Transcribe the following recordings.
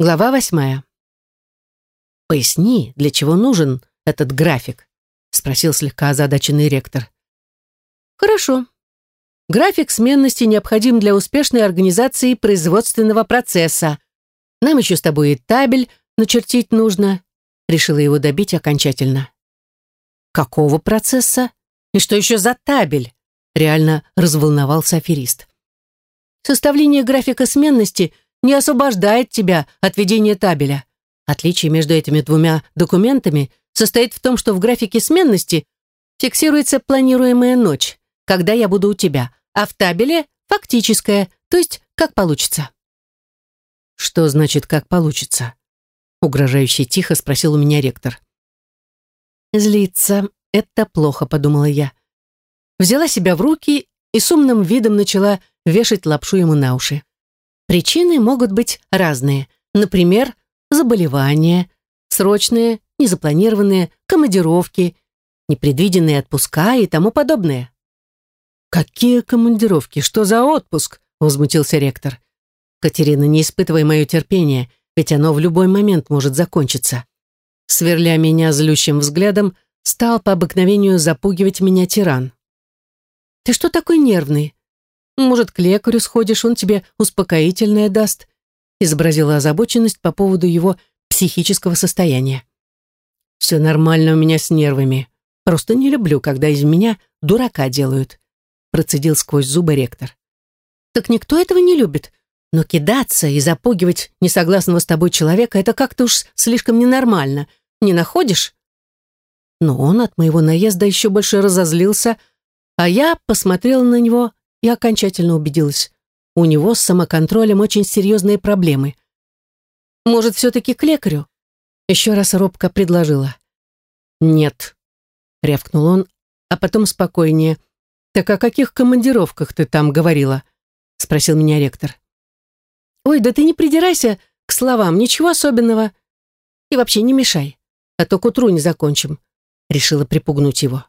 Глава восьмая. «Поясни, для чего нужен этот график?» — спросил слегка озадаченный ректор. «Хорошо. График сменности необходим для успешной организации производственного процесса. Нам еще с тобой и табель начертить нужно», — решила его добить окончательно. «Какого процесса? И что еще за табель?» — реально разволновался аферист. «Составление графика сменности — не освобождает тебя от ведения табеля. Отличие между этими двумя документами состоит в том, что в графике сменности фиксируется планируемая ночь, когда я буду у тебя, а в табеле – фактическая, то есть как получится. «Что значит «как получится»?» Угрожающе тихо спросил у меня ректор. «Злиться — это плохо», — подумала я. Взяла себя в руки и с умным видом начала вешать лапшу ему на уши. Причины могут быть разные. Например, заболевания, срочные, незапланированные, командировки, непредвиденные отпуска и тому подобное. «Какие командировки? Что за отпуск?» — возмутился ректор. «Катерина, не испытывай мое терпение, ведь оно в любой момент может закончиться». Сверля меня злющим взглядом, стал по обыкновению запугивать меня тиран. «Ты что такой нервный? Может, к лекарю сходишь, он тебе успокоительное даст», изобразила озабоченность по поводу его психического состояния. «Все нормально у меня с нервами. Просто не люблю, когда из меня дурака делают», процедил сквозь зубы ректор. «Так никто этого не любит. Но кидаться и запугивать несогласного с тобой человека это как-то уж слишком ненормально. Не находишь?» Но он от моего наезда еще больше разозлился, а я посмотрела на него и окончательно убедилась, у него с самоконтролем очень серьезные проблемы. Может, все-таки к лекарю? Еще раз робко предложила. «Нет», — рявкнул он, а потом спокойнее. «Так о каких командировках ты там говорила?» — спросил меня ректор. «Ой, да ты не придирайся к словам, ничего особенного. И вообще не мешай, а то к утру не закончим», — решила припугнуть его.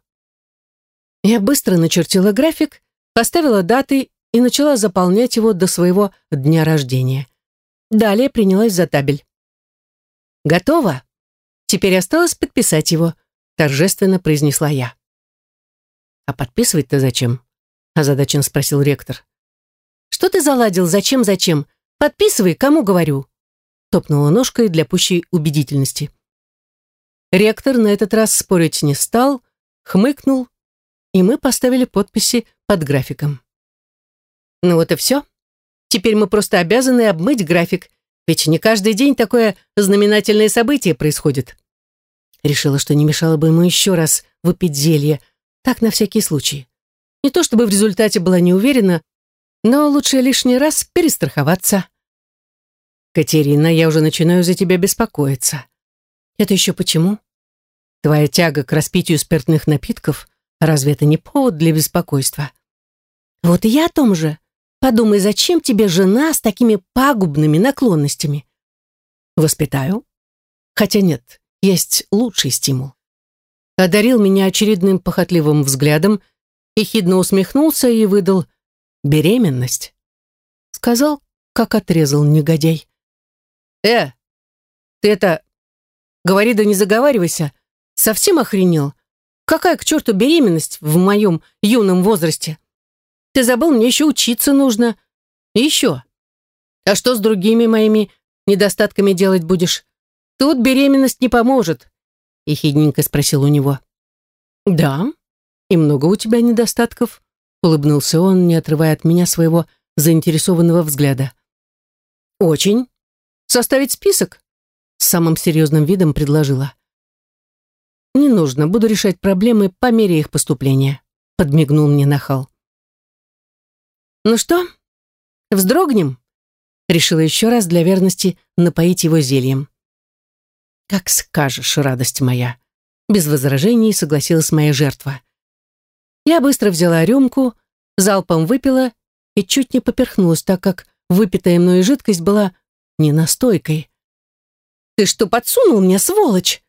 Я быстро начертила график поставила даты и начала заполнять его до своего дня рождения. Далее принялась за табель. «Готово. Теперь осталось подписать его», — торжественно произнесла я. «А подписывать-то зачем?» — озадачен спросил ректор. «Что ты заладил? Зачем, зачем? Подписывай, кому говорю?» Топнула ножкой для пущей убедительности. Ректор на этот раз спорить не стал, хмыкнул, и мы поставили подписи под графиком. Ну вот и все. Теперь мы просто обязаны обмыть график, ведь не каждый день такое знаменательное событие происходит. Решила, что не мешало бы ему еще раз выпить зелье, так на всякий случай. Не то чтобы в результате была не уверена, но лучше лишний раз перестраховаться. «Катерина, я уже начинаю за тебя беспокоиться». «Это еще почему?» «Твоя тяга к распитию спиртных напитков, разве это не повод для беспокойства?» Вот и я о том же. Подумай, зачем тебе жена с такими пагубными наклонностями? Воспитаю. Хотя нет, есть лучший стимул. Одарил меня очередным похотливым взглядом, ехидно усмехнулся и выдал «беременность». Сказал, как отрезал негодяй. «Э, ты это... Говори да не заговаривайся. Совсем охренел? Какая к черту беременность в моем юном возрасте?» Ты забыл, мне еще учиться нужно. И еще. А что с другими моими недостатками делать будешь? Тут беременность не поможет, ехидненько спросил у него. Да, и много у тебя недостатков, улыбнулся он, не отрывая от меня своего заинтересованного взгляда. Очень. Составить список? С самым серьезным видом предложила. «Не нужно, буду решать проблемы по мере их поступления», подмигнул мне нахал. «Ну что, вздрогнем?» Решила еще раз для верности напоить его зельем. «Как скажешь, радость моя!» Без возражений согласилась моя жертва. Я быстро взяла рюмку, залпом выпила и чуть не поперхнулась, так как выпитая мною жидкость была не настойкой. «Ты что, подсунул мне, сволочь?»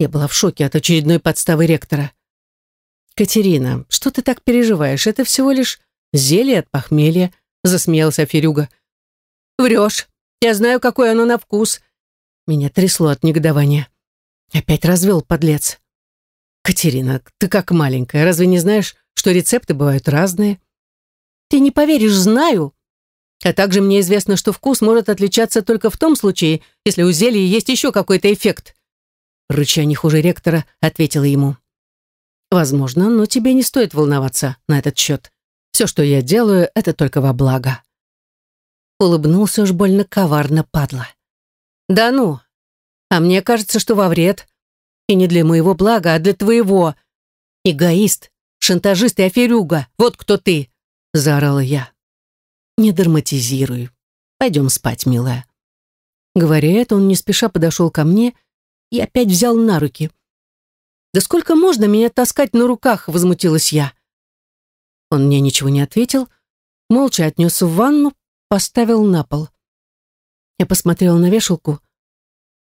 Я была в шоке от очередной подставы ректора. «Катерина, что ты так переживаешь? Это всего лишь Зелье от похмелья, засмеялся Ферюга. Врешь. Я знаю, какое оно на вкус. Меня трясло от негодования. Опять развел подлец. Катерина, ты как маленькая, разве не знаешь, что рецепты бывают разные? Ты не поверишь, знаю. А также мне известно, что вкус может отличаться только в том случае, если у зелья есть еще какой-то эффект. Рыча не хуже ректора, ответила ему. Возможно, но тебе не стоит волноваться на этот счет. Все, что я делаю, это только во благо. Улыбнулся уж больно коварно, падла. Да ну, а мне кажется, что во вред. И не для моего блага, а для твоего. Эгоист, шантажист и аферюга. Вот кто ты, заорала я. Не драматизируй. Пойдем спать, милая. Говоря это, он не спеша подошел ко мне и опять взял на руки. «Да сколько можно меня таскать на руках?» — возмутилась я. Он мне ничего не ответил, молча отнес в ванну, поставил на пол. Я посмотрела на вешалку.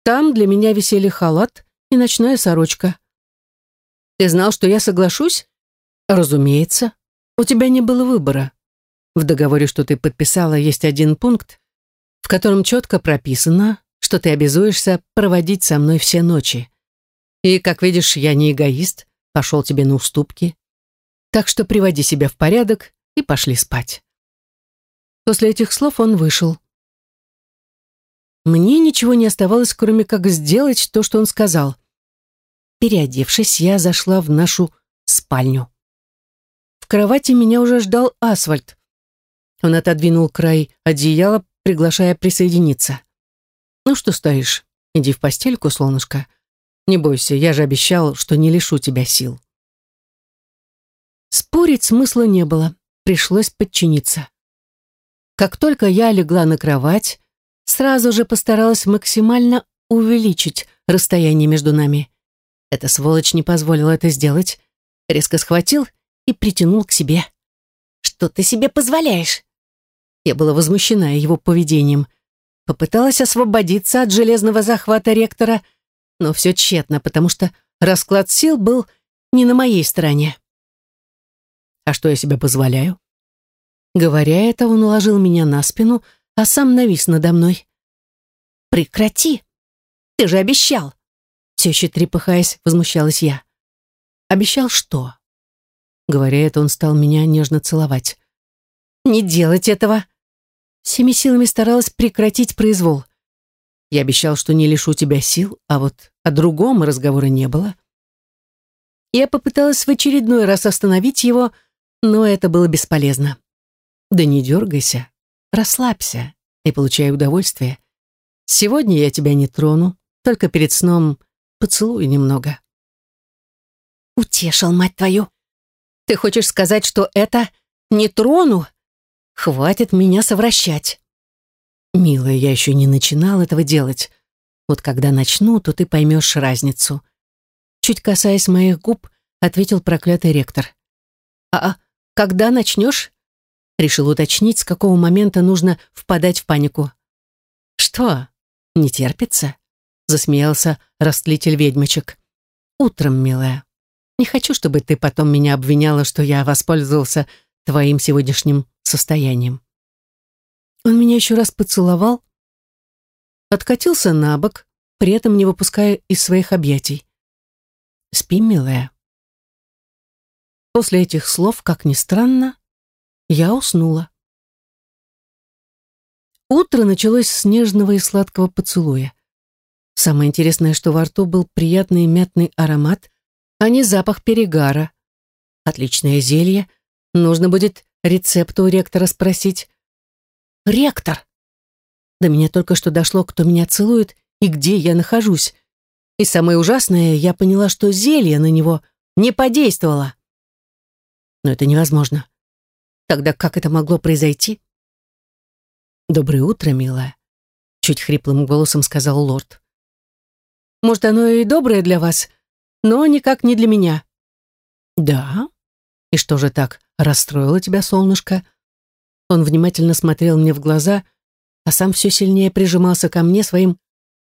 Там для меня висели халат и ночная сорочка. «Ты знал, что я соглашусь?» «Разумеется. У тебя не было выбора. В договоре, что ты подписала, есть один пункт, в котором четко прописано, что ты обязуешься проводить со мной все ночи. И, как видишь, я не эгоист, пошел тебе на уступки. Так что приводи себя в порядок и пошли спать. После этих слов он вышел. Мне ничего не оставалось, кроме как сделать то, что он сказал. Переодевшись, я зашла в нашу спальню. В кровати меня уже ждал асфальт. Он отодвинул край одеяла, приглашая присоединиться. «Ну что стоишь? Иди в постельку, солнышко. Не бойся, я же обещал, что не лишу тебя сил». Спорить смысла не было, пришлось подчиниться. Как только я легла на кровать, сразу же постаралась максимально увеличить расстояние между нами. Эта сволочь не позволила это сделать, резко схватил и притянул к себе. «Что ты себе позволяешь?» Я была возмущена его поведением. Попыталась освободиться от железного захвата ректора, но все тщетно, потому что расклад сил был не на моей стороне. А что я себе позволяю? Говоря это, он уложил меня на спину, а сам навис надо мной. «Прекрати! Ты же обещал!» Все еще трепыхаясь, возмущалась я. «Обещал что?» Говоря это, он стал меня нежно целовать. «Не делать этого!» Всеми силами старалась прекратить произвол. Я обещал, что не лишу тебя сил, а вот о другом разговора не было. Я попыталась в очередной раз остановить его, но это было бесполезно. Да не дергайся, расслабься и получай удовольствие. Сегодня я тебя не трону, только перед сном поцелуй немного. Утешил, мать твою. Ты хочешь сказать, что это не трону? Хватит меня совращать. Милая, я еще не начинал этого делать. Вот когда начну, то ты поймешь разницу. Чуть касаясь моих губ, ответил проклятый ректор. А, -а когда начнешь? Решил уточнить, с какого момента нужно впадать в панику. Что, не терпится? Засмеялся растлитель ведьмочек. Утром, милая. Не хочу, чтобы ты потом меня обвиняла, что я воспользовался твоим сегодняшним состоянием. Он меня еще раз поцеловал, откатился на бок, при этом не выпуская из своих объятий. «Спи, милая». После этих слов, как ни странно, я уснула. Утро началось с нежного и сладкого поцелуя. Самое интересное, что во рту был приятный мятный аромат, а не запах перегара. Отличное зелье. Нужно будет рецепт у ректора спросить. «Ректор!» До меня только что дошло, кто меня целует и где я нахожусь. И самое ужасное, я поняла, что зелье на него не подействовало. Но это невозможно. Тогда как это могло произойти? «Доброе утро, милая», — чуть хриплым голосом сказал лорд. «Может, оно и доброе для вас, но никак не для меня». «Да? И что же так расстроило тебя, солнышко?» Он внимательно смотрел мне в глаза, а сам все сильнее прижимался ко мне своим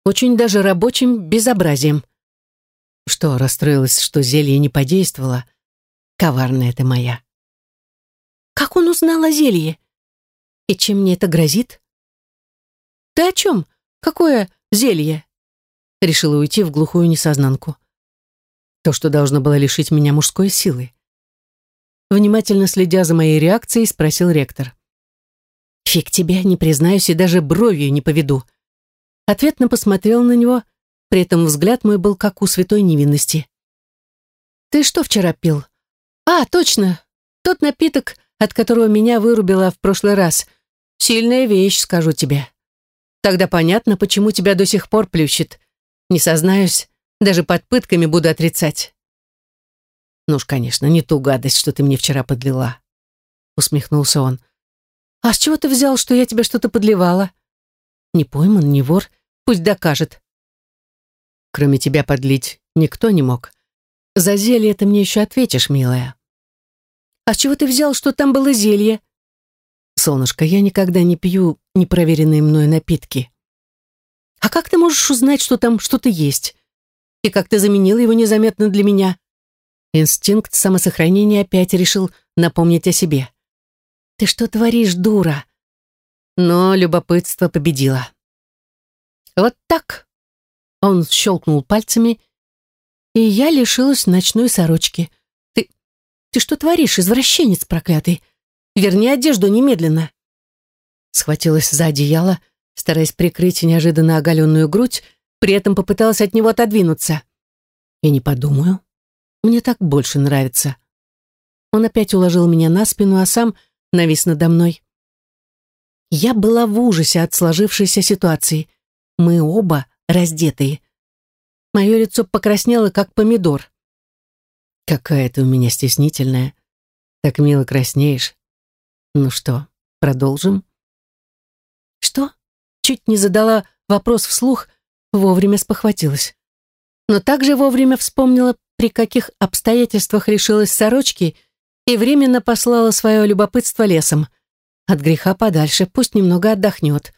очень даже рабочим безобразием. Что, расстроилась, что зелье не подействовало? Коварная ты моя. Как он узнал о зелье? И чем мне это грозит? Ты о чем? Какое зелье?» Решила уйти в глухую несознанку. То, что должно было лишить меня мужской силы. Внимательно следя за моей реакцией, спросил ректор. «Фиг тебе, не признаюсь и даже бровью не поведу». Ответно посмотрел на него, при этом взгляд мой был как у святой невинности. «Ты что вчера пил?» «А, точно, тот напиток, от которого меня вырубило в прошлый раз. Сильная вещь, скажу тебе. Тогда понятно, почему тебя до сих пор плющит. Не сознаюсь, даже под пытками буду отрицать». «Ну уж, конечно, не ту гадость, что ты мне вчера подлила», — усмехнулся он. «А с чего ты взял, что я тебе что-то подливала?» «Не пойман, не вор, пусть докажет». «Кроме тебя подлить никто не мог. За зелье ты мне еще ответишь, милая». «А с чего ты взял, что там было зелье?» «Солнышко, я никогда не пью непроверенные мной напитки». «А как ты можешь узнать, что там что-то есть? И как ты заменила его незаметно для меня?» Инстинкт самосохранения опять решил напомнить о себе. «Ты что творишь, дура?» Но любопытство победило. «Вот так!» Он щелкнул пальцами, и я лишилась ночной сорочки. «Ты... ты что творишь, извращенец проклятый? Верни одежду немедленно!» Схватилась за одеяло, стараясь прикрыть неожиданно оголенную грудь, при этом попыталась от него отодвинуться. «Я не подумаю», мне так больше нравится. Он опять уложил меня на спину, а сам навис надо мной. Я была в ужасе от сложившейся ситуации. Мы оба раздетые. Мое лицо покраснело, как помидор. Какая ты у меня стеснительная. Так мило краснеешь. Ну что, продолжим? Что? Чуть не задала вопрос вслух, вовремя спохватилась. Но также вовремя вспомнила при каких обстоятельствах лишилась сорочки и временно послала свое любопытство лесом. От греха подальше, пусть немного отдохнет.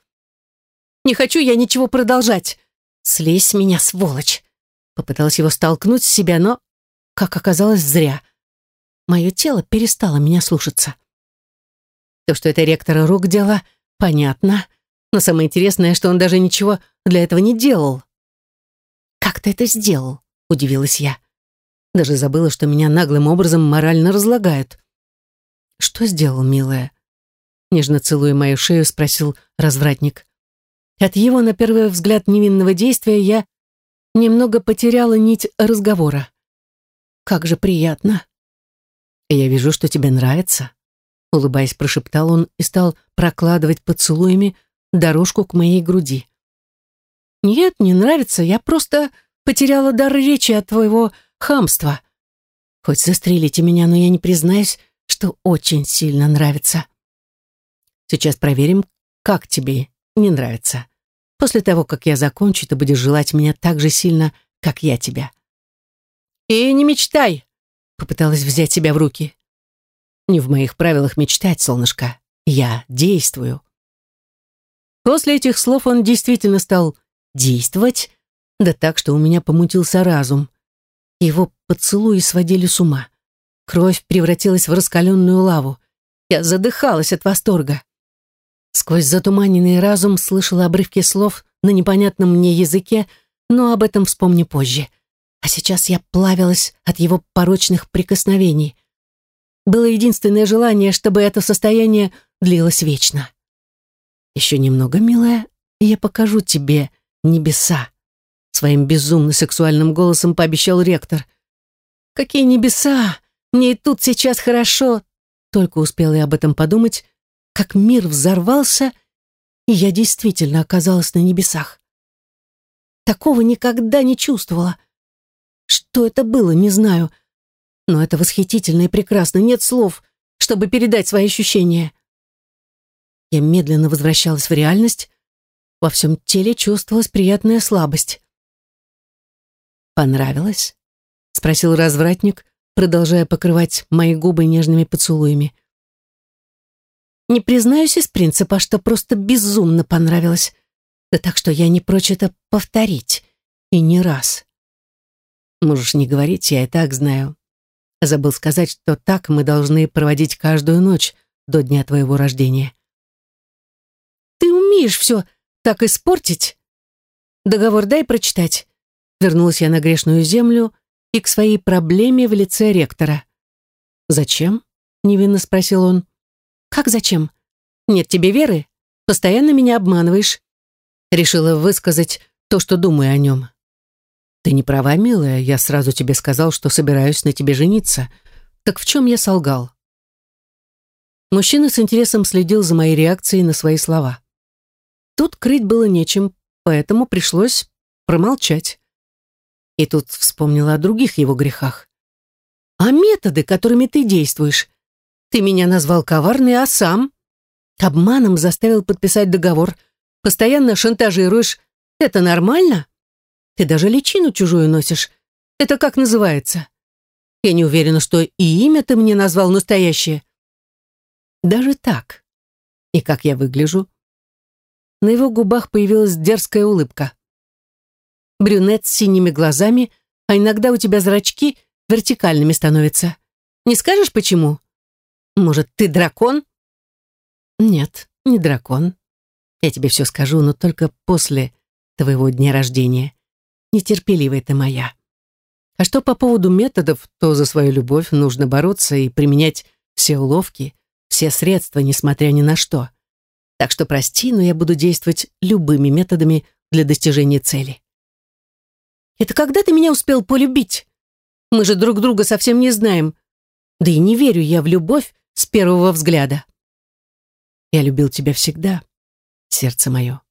«Не хочу я ничего продолжать!» «Слезь меня, сволочь!» Попыталась его столкнуть с себя, но, как оказалось, зря. Мое тело перестало меня слушаться. То, что это ректора рук дело, понятно, но самое интересное, что он даже ничего для этого не делал. «Как ты это сделал?» — удивилась я. Даже забыла, что меня наглым образом морально разлагают. «Что сделал, милая?» Нежно целуя мою шею, спросил развратник. От его, на первый взгляд, невинного действия я немного потеряла нить разговора. «Как же приятно!» «Я вижу, что тебе нравится», — улыбаясь, прошептал он и стал прокладывать поцелуями дорожку к моей груди. «Нет, не нравится, я просто потеряла дар речи от твоего Хамство. Хоть застрелите меня, но я не признаюсь, что очень сильно нравится. Сейчас проверим, как тебе не нравится. После того, как я закончу, ты будешь желать меня так же сильно, как я тебя. И не мечтай, попыталась взять себя в руки. Не в моих правилах мечтать, солнышко. Я действую. После этих слов он действительно стал действовать, да так, что у меня помутился разум. Его поцелуи сводили с ума. Кровь превратилась в раскаленную лаву. Я задыхалась от восторга. Сквозь затуманенный разум слышала обрывки слов на непонятном мне языке, но об этом вспомню позже. А сейчас я плавилась от его порочных прикосновений. Было единственное желание, чтобы это состояние длилось вечно. «Еще немного, милая, и я покажу тебе небеса», Своим безумно сексуальным голосом пообещал ректор. «Какие небеса! Мне и тут сейчас хорошо!» Только успела я об этом подумать, как мир взорвался, и я действительно оказалась на небесах. Такого никогда не чувствовала. Что это было, не знаю. Но это восхитительно и прекрасно. Нет слов, чтобы передать свои ощущения. Я медленно возвращалась в реальность. Во всем теле чувствовалась приятная слабость. «Понравилось?» — спросил развратник, продолжая покрывать мои губы нежными поцелуями. Не признаюсь из принципа, что просто безумно понравилось. Да так что я не прочь это повторить. И не раз. Можешь не говорить, я и так знаю. Забыл сказать, что так мы должны проводить каждую ночь до дня твоего рождения. Ты умеешь все так испортить? Договор дай прочитать. Вернулась я на грешную землю и к своей проблеме в лице ректора. «Зачем?» — невинно спросил он. «Как зачем? Нет тебе веры? Постоянно меня обманываешь». Решила высказать то, что думаю о нем. «Ты не права, милая, я сразу тебе сказал, что собираюсь на тебе жениться. Так в чем я солгал?» Мужчина с интересом следил за моей реакцией на свои слова. Тут крыть было нечем, поэтому пришлось промолчать. И тут вспомнила о других его грехах. «А методы, которыми ты действуешь? Ты меня назвал коварной, а сам?» Обманом заставил подписать договор. Постоянно шантажируешь. Это нормально? Ты даже личину чужую носишь. Это как называется? Я не уверена, что и имя ты мне назвал настоящее. Даже так. И как я выгляжу? На его губах появилась дерзкая улыбка. Брюнет с синими глазами, а иногда у тебя зрачки вертикальными становятся. Не скажешь, почему? Может, ты дракон? Нет, не дракон. Я тебе все скажу, но только после твоего дня рождения. Нетерпеливая ты моя. А что по поводу методов, то за свою любовь нужно бороться и применять все уловки, все средства, несмотря ни на что. Так что прости, но я буду действовать любыми методами для достижения цели. Это когда ты меня успел полюбить? Мы же друг друга совсем не знаем. Да и не верю я в любовь с первого взгляда. Я любил тебя всегда, сердце мое.